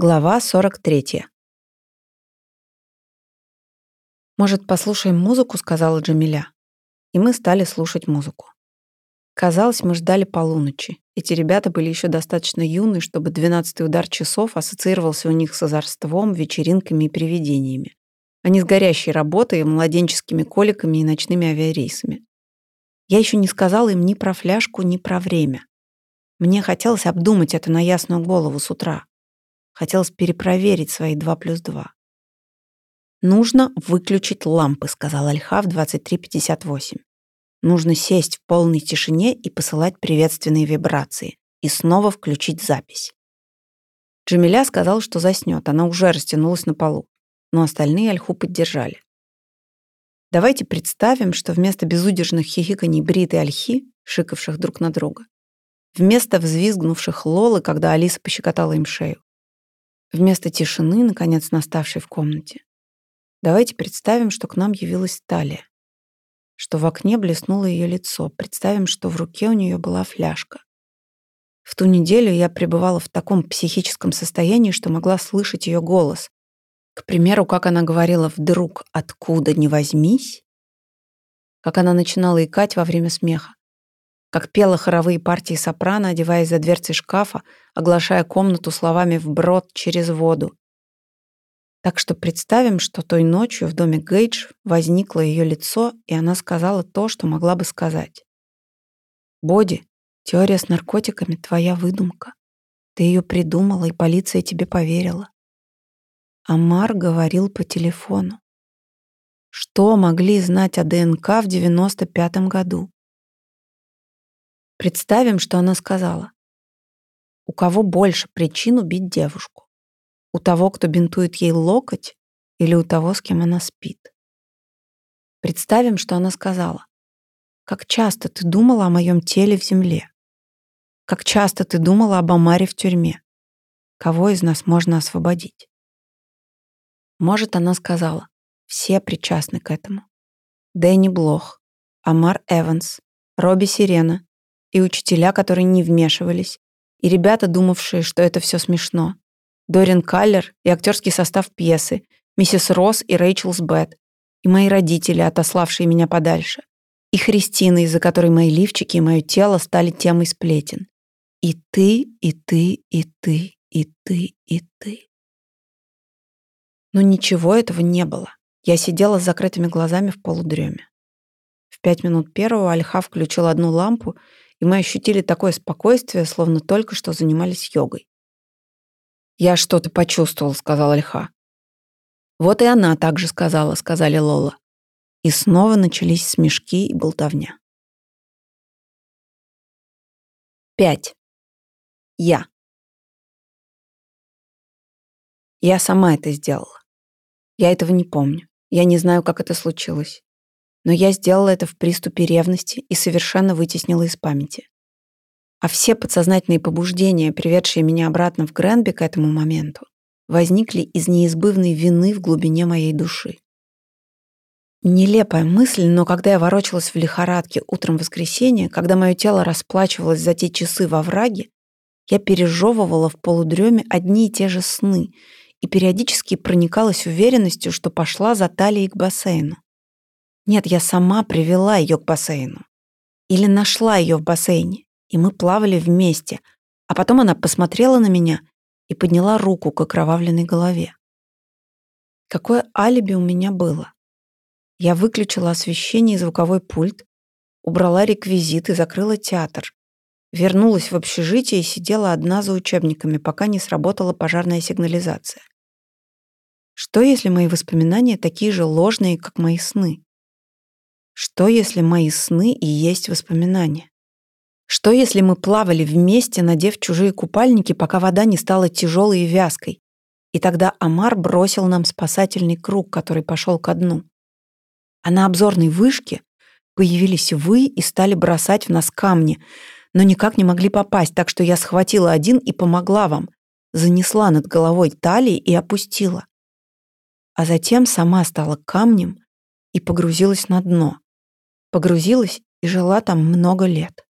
Глава 43. «Может, послушаем музыку?» — сказала Джамиля. И мы стали слушать музыку. Казалось, мы ждали полуночи. Эти ребята были еще достаточно юны, чтобы двенадцатый удар часов ассоциировался у них с озорством, вечеринками и привидениями, а не с горящей работой, младенческими коликами и ночными авиарейсами. Я еще не сказала им ни про фляжку, ни про время. Мне хотелось обдумать это на ясную голову с утра. Хотелось перепроверить свои 2 плюс 2. «Нужно выключить лампы», — сказал Альха в 23.58. «Нужно сесть в полной тишине и посылать приветственные вибрации. И снова включить запись». Джамиля сказал, что заснет. Она уже растянулась на полу. Но остальные Альху поддержали. Давайте представим, что вместо безудержных хихиканий Брит и Альхи, шикавших друг на друга, вместо взвизгнувших Лолы, когда Алиса пощекотала им шею, Вместо тишины, наконец наставшей в комнате, давайте представим, что к нам явилась Талия, что в окне блеснуло ее лицо, представим, что в руке у нее была фляжка. В ту неделю я пребывала в таком психическом состоянии, что могла слышать ее голос. К примеру, как она говорила «вдруг откуда не возьмись», как она начинала икать во время смеха, как пела хоровые партии сопрано, одеваясь за дверцей шкафа, оглашая комнату словами «вброд через воду». Так что представим, что той ночью в доме Гейдж возникло ее лицо, и она сказала то, что могла бы сказать. «Боди, теория с наркотиками — твоя выдумка. Ты ее придумала, и полиция тебе поверила». Амар говорил по телефону. Что могли знать о ДНК в 95 году? Представим, что она сказала. У кого больше причин убить девушку? У того, кто бинтует ей локоть, или у того, с кем она спит? Представим, что она сказала. Как часто ты думала о моем теле в земле? Как часто ты думала об Амаре в тюрьме? Кого из нас можно освободить? Может, она сказала. Все причастны к этому. Дэнни Блох, Амар Эванс, Робби Сирена, и учителя, которые не вмешивались, и ребята, думавшие, что это все смешно. Дорин Каллер и актерский состав пьесы, миссис Росс и Рэйчелс Бет, и мои родители, отославшие меня подальше, и Христина, из-за которой мои лифчики и мое тело стали темой сплетен. И ты, и ты, и ты, и ты, и ты. Но ничего этого не было. Я сидела с закрытыми глазами в полудреме. В пять минут первого Альха включил одну лампу и мы ощутили такое спокойствие, словно только что занимались йогой. «Я что-то почувствовал», — сказал Альха. «Вот и она также сказала», — сказали Лола. И снова начались смешки и болтовня. Пять. Я. Я сама это сделала. Я этого не помню. Я не знаю, как это случилось но я сделала это в приступе ревности и совершенно вытеснила из памяти. А все подсознательные побуждения, приведшие меня обратно в Гренби к этому моменту, возникли из неизбывной вины в глубине моей души. Нелепая мысль, но когда я ворочалась в лихорадке утром воскресенья, когда мое тело расплачивалось за те часы во враге, я пережевывала в полудреме одни и те же сны и периодически проникалась уверенностью, что пошла за талией к бассейну. Нет, я сама привела ее к бассейну. Или нашла ее в бассейне, и мы плавали вместе, а потом она посмотрела на меня и подняла руку к окровавленной голове. Какое алиби у меня было? Я выключила освещение и звуковой пульт, убрала реквизит и закрыла театр. Вернулась в общежитие и сидела одна за учебниками, пока не сработала пожарная сигнализация. Что, если мои воспоминания такие же ложные, как мои сны? Что, если мои сны и есть воспоминания? Что, если мы плавали вместе, надев чужие купальники, пока вода не стала тяжелой и вязкой? И тогда Амар бросил нам спасательный круг, который пошел ко дну. А на обзорной вышке появились вы и стали бросать в нас камни, но никак не могли попасть, так что я схватила один и помогла вам, занесла над головой талии и опустила. А затем сама стала камнем и погрузилась на дно погрузилась и жила там много лет.